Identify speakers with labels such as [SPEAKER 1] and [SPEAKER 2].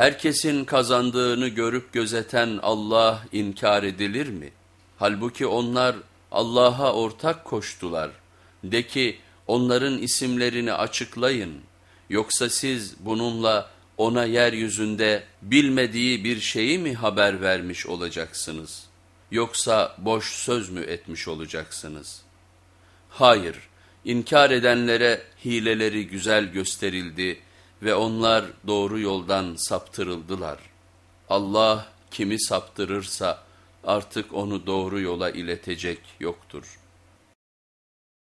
[SPEAKER 1] Herkesin kazandığını görüp gözeten Allah inkar edilir mi? Halbuki onlar Allah'a ortak koştular. De ki onların isimlerini açıklayın. Yoksa siz bununla ona yeryüzünde bilmediği bir şeyi mi haber vermiş olacaksınız? Yoksa boş söz mü etmiş olacaksınız? Hayır, inkar edenlere hileleri güzel gösterildi ve onlar doğru yoldan saptırıldılar. Allah kimi saptırırsa artık onu doğru yola iletecek yoktur.''